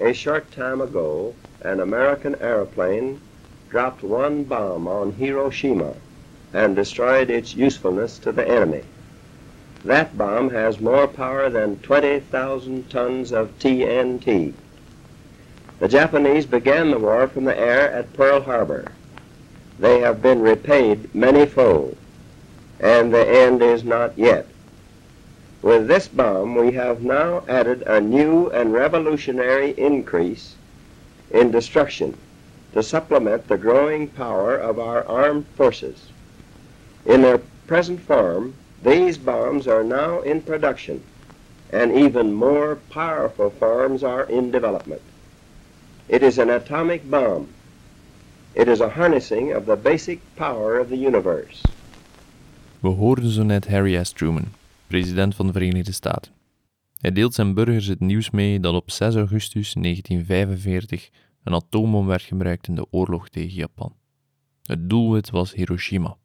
A short time ago, an American airplane dropped one bomb on Hiroshima and destroyed its usefulness to the enemy. That bomb has more power than 20,000 tons of TNT. The Japanese began the war from the air at Pearl Harbor. They have been repaid many-fold, and the end is not yet. With this bomb, we have now added a new and revolutionary increase in destruction to supplement the growing power of our armed forces. In their present form, these bombs are now in production, and even more powerful forms are in development. It is an atomic bomb. It is a harnessing of the basic power of the universe. We hoorden zo net Harry S. Truman, president van de Verenigde Staten. Hij deelt zijn burgers het nieuws mee dat op 6 augustus 1945 een atoombom werd gebruikt in de oorlog tegen Japan. Het doelwit was Hiroshima.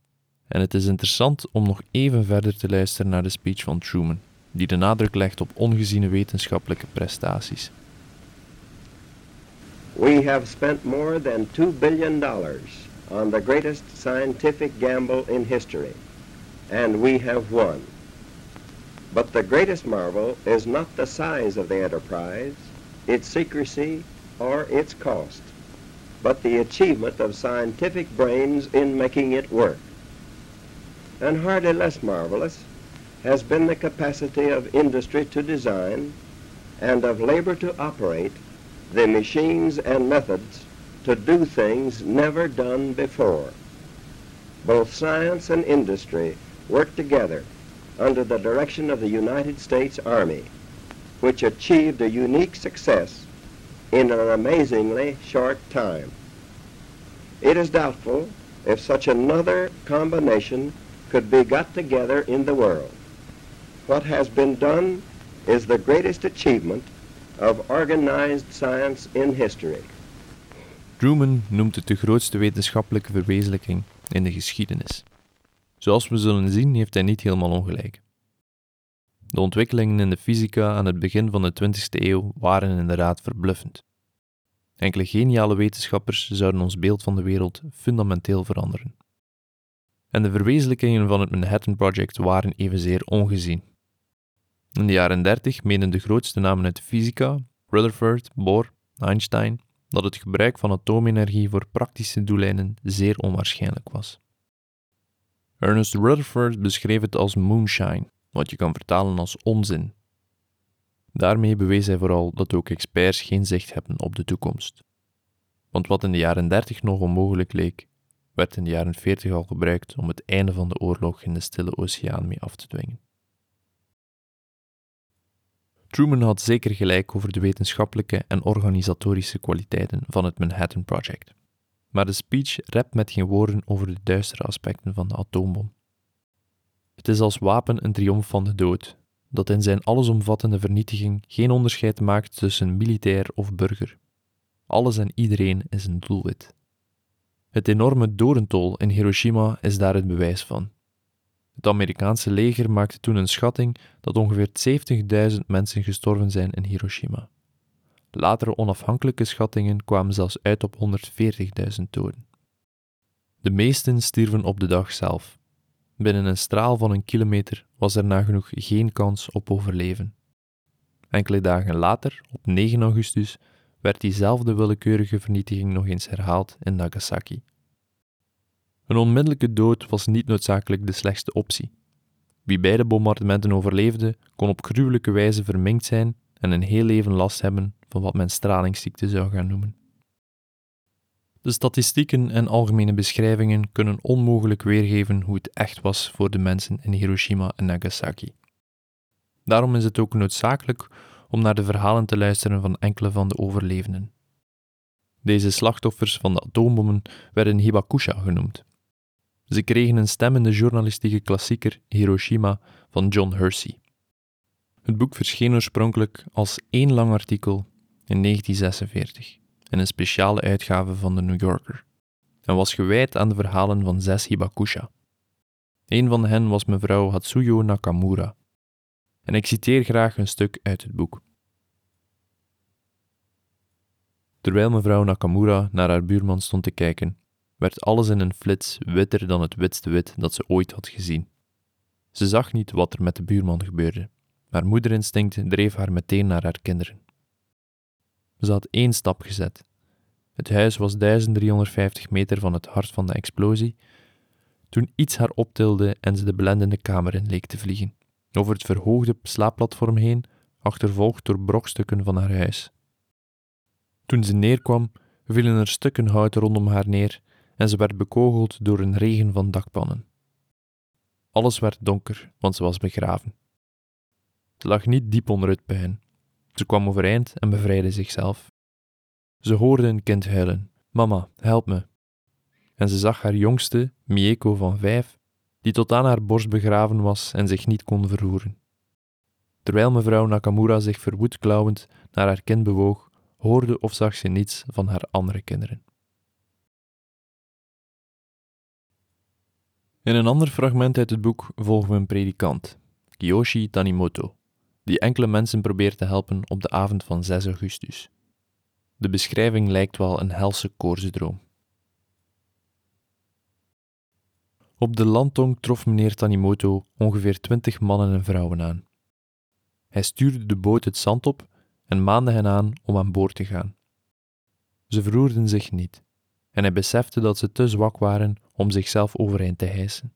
En het is interessant om nog even verder te luisteren naar de speech van Truman, die de nadruk legt op ongeziene wetenschappelijke prestaties. We have spent more than $2 billion on the greatest scientific gamble in history, and we have won. But the greatest marvel is not the size of the enterprise, its secrecy, or its cost, but the achievement of scientific brains in making it work. And hardly less marvelous has been the capacity of industry to design and of labor to operate the machines and methods to do things never done before. Both science and industry work together under the direction of the United States Army, which achieved a unique success in an amazingly short time. It is doubtful if such another combination could be got together in the world. What has been done is the greatest achievement of organized science in history. Truman noemt het de grootste wetenschappelijke verwezenlijking in de geschiedenis. Zoals we zullen zien, heeft hij niet helemaal ongelijk. De ontwikkelingen in de fysica aan het begin van de 20e eeuw waren inderdaad verbluffend. Enkele geniale wetenschappers zouden ons beeld van de wereld fundamenteel veranderen. En de verwezenlijkingen van het Manhattan Project waren evenzeer ongezien. In de jaren 30 meenden de grootste namen uit de fysica, Rutherford, Bohr, Einstein, dat het gebruik van atoomenergie voor praktische doeleinden zeer onwaarschijnlijk was. Ernest Rutherford beschreef het als moonshine, wat je kan vertalen als onzin. Daarmee bewees hij vooral dat ook experts geen zicht hebben op de toekomst. Want wat in de jaren 30 nog onmogelijk leek, werd in de jaren 40 al gebruikt om het einde van de oorlog in de Stille Oceaan mee af te dwingen. Truman had zeker gelijk over de wetenschappelijke en organisatorische kwaliteiten van het Manhattan Project. Maar de speech rept met geen woorden over de duistere aspecten van de atoombom. Het is als wapen een triomf van de dood, dat in zijn allesomvattende vernietiging geen onderscheid maakt tussen militair of burger. Alles en iedereen is een doelwit. Het enorme dorentol in Hiroshima is daar het bewijs van. Het Amerikaanse leger maakte toen een schatting dat ongeveer 70.000 mensen gestorven zijn in Hiroshima. Latere onafhankelijke schattingen kwamen zelfs uit op 140.000 doden. De meesten stierven op de dag zelf. Binnen een straal van een kilometer was er nagenoeg geen kans op overleven. Enkele dagen later, op 9 augustus, werd diezelfde willekeurige vernietiging nog eens herhaald in Nagasaki. Een onmiddellijke dood was niet noodzakelijk de slechtste optie. Wie beide bombardementen overleefde, kon op gruwelijke wijze verminkt zijn en een heel leven last hebben van wat men stralingsziekte zou gaan noemen. De statistieken en algemene beschrijvingen kunnen onmogelijk weergeven hoe het echt was voor de mensen in Hiroshima en Nagasaki. Daarom is het ook noodzakelijk om naar de verhalen te luisteren van enkele van de overlevenden. Deze slachtoffers van de atoombommen werden Hibakusha genoemd. Ze kregen een stem in de journalistieke klassieker Hiroshima van John Hersey. Het boek verscheen oorspronkelijk als één lang artikel in 1946 in een speciale uitgave van de New Yorker en was gewijd aan de verhalen van zes Hibakusha. Een van hen was mevrouw Hatsuyo Nakamura. En ik citeer graag een stuk uit het boek. Terwijl mevrouw Nakamura naar haar buurman stond te kijken, werd alles in een flits witter dan het witste wit dat ze ooit had gezien. Ze zag niet wat er met de buurman gebeurde, maar moederinstinct dreef haar meteen naar haar kinderen. Ze had één stap gezet. Het huis was 1350 meter van het hart van de explosie, toen iets haar optilde en ze de belendende kamer in leek te vliegen, over het verhoogde slaapplatform heen, achtervolgd door brokstukken van haar huis. Toen ze neerkwam, vielen er stukken hout rondom haar neer en ze werd bekogeld door een regen van dakpannen. Alles werd donker, want ze was begraven. Ze lag niet diep onder het puin. Ze kwam overeind en bevrijdde zichzelf. Ze hoorde een kind huilen: Mama, help me. En ze zag haar jongste, Mieko van vijf, die tot aan haar borst begraven was en zich niet kon verroeren. Terwijl mevrouw Nakamura zich verwoed klauwend naar haar kind bewoog, hoorde of zag ze niets van haar andere kinderen. In een ander fragment uit het boek volgen we een predikant, Kiyoshi Tanimoto, die enkele mensen probeert te helpen op de avond van 6 augustus. De beschrijving lijkt wel een helse koortsdroom. Op de landtong trof meneer Tanimoto ongeveer twintig mannen en vrouwen aan. Hij stuurde de boot het zand op en maande hen aan om aan boord te gaan. Ze verroerden zich niet, en hij besefte dat ze te zwak waren om zichzelf overeind te hijsen.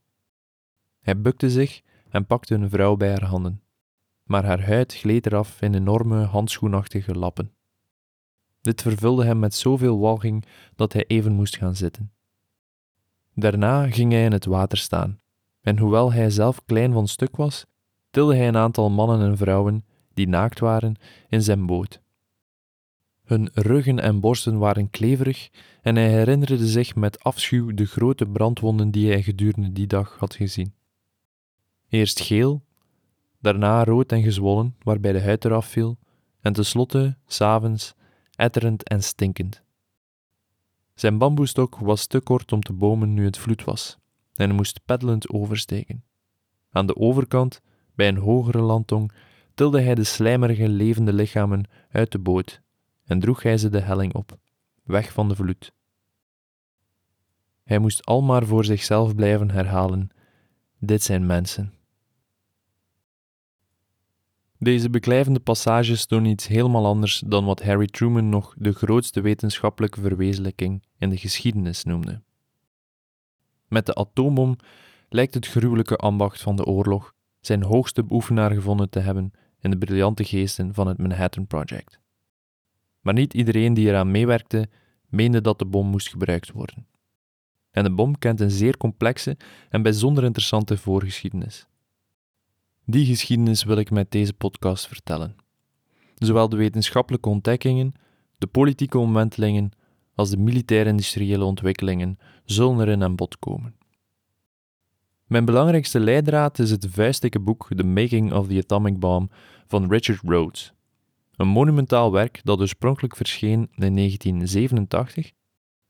Hij bukte zich en pakte een vrouw bij haar handen, maar haar huid gleed eraf in enorme handschoenachtige lappen. Dit vervulde hem met zoveel walging dat hij even moest gaan zitten. Daarna ging hij in het water staan, en hoewel hij zelf klein van stuk was, tilde hij een aantal mannen en vrouwen die naakt waren in zijn boot. Hun ruggen en borsten waren kleverig en hij herinnerde zich met afschuw de grote brandwonden die hij gedurende die dag had gezien. Eerst geel, daarna rood en gezwollen, waarbij de huid eraf viel, en tenslotte, s'avonds, etterend en stinkend. Zijn bamboestok was te kort om te bomen nu het vloed was, en hij moest peddelend oversteken. Aan de overkant, bij een hogere landtong, tilde hij de slijmerige levende lichamen uit de boot en droeg hij ze de helling op, weg van de vloed. Hij moest almaar voor zichzelf blijven herhalen: Dit zijn mensen. Deze beklijvende passages doen iets helemaal anders dan wat Harry Truman nog de grootste wetenschappelijke verwezenlijking in de geschiedenis noemde. Met de atoombom lijkt het gruwelijke ambacht van de oorlog zijn hoogste beoefenaar gevonden te hebben in de briljante geesten van het Manhattan Project. Maar niet iedereen die eraan meewerkte, meende dat de bom moest gebruikt worden. En de bom kent een zeer complexe en bijzonder interessante voorgeschiedenis. Die geschiedenis wil ik met deze podcast vertellen. Zowel de wetenschappelijke ontdekkingen, de politieke omwentelingen als de militair-industriële ontwikkelingen zullen erin aan bod komen. Mijn belangrijkste leidraad is het vuistdikke boek The Making of the Atomic Bomb van Richard Rhodes. Een monumentaal werk dat oorspronkelijk verscheen in 1987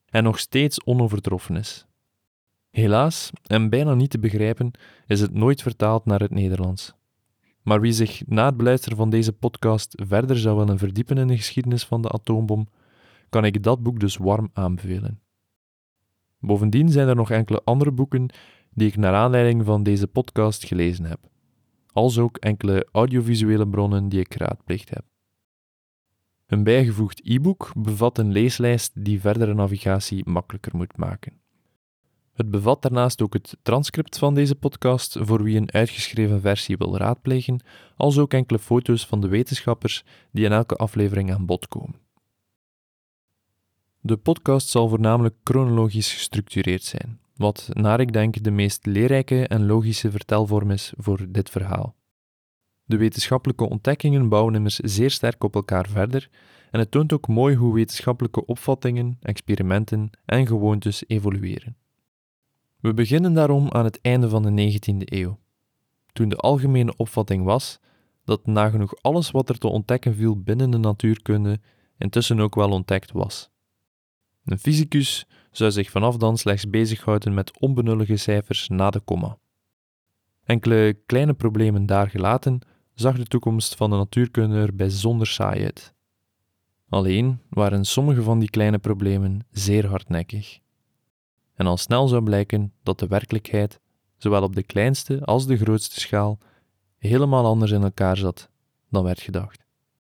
en nog steeds onovertroffen is. Helaas, en bijna niet te begrijpen, is het nooit vertaald naar het Nederlands. Maar wie zich na het beluisteren van deze podcast verder zou willen verdiepen in de geschiedenis van de atoombom, kan ik dat boek dus warm aanbevelen. Bovendien zijn er nog enkele andere boeken die ik naar aanleiding van deze podcast gelezen heb, als ook enkele audiovisuele bronnen die ik geraadpleegd heb. Een bijgevoegd e-book bevat een leeslijst die verdere navigatie makkelijker moet maken. Het bevat daarnaast ook het transcript van deze podcast voor wie een uitgeschreven versie wil raadplegen, als ook enkele foto's van de wetenschappers die in elke aflevering aan bod komen. De podcast zal voornamelijk chronologisch gestructureerd zijn, wat naar ik denk de meest leerrijke en logische vertelvorm is voor dit verhaal. De wetenschappelijke ontdekkingen bouwen immers zeer sterk op elkaar verder en het toont ook mooi hoe wetenschappelijke opvattingen, experimenten en gewoontes evolueren. We beginnen daarom aan het einde van de 19e eeuw, toen de algemene opvatting was dat nagenoeg alles wat er te ontdekken viel binnen de natuurkunde intussen ook wel ontdekt was. Een fysicus zou zich vanaf dan slechts bezighouden met onbenullige cijfers na de komma. Enkele kleine problemen daar gelaten, zag de toekomst van de natuurkunde er bijzonder saai uit. Alleen waren sommige van die kleine problemen zeer hardnekkig. En al snel zou blijken dat de werkelijkheid, zowel op de kleinste als de grootste schaal, helemaal anders in elkaar zat dan werd gedacht.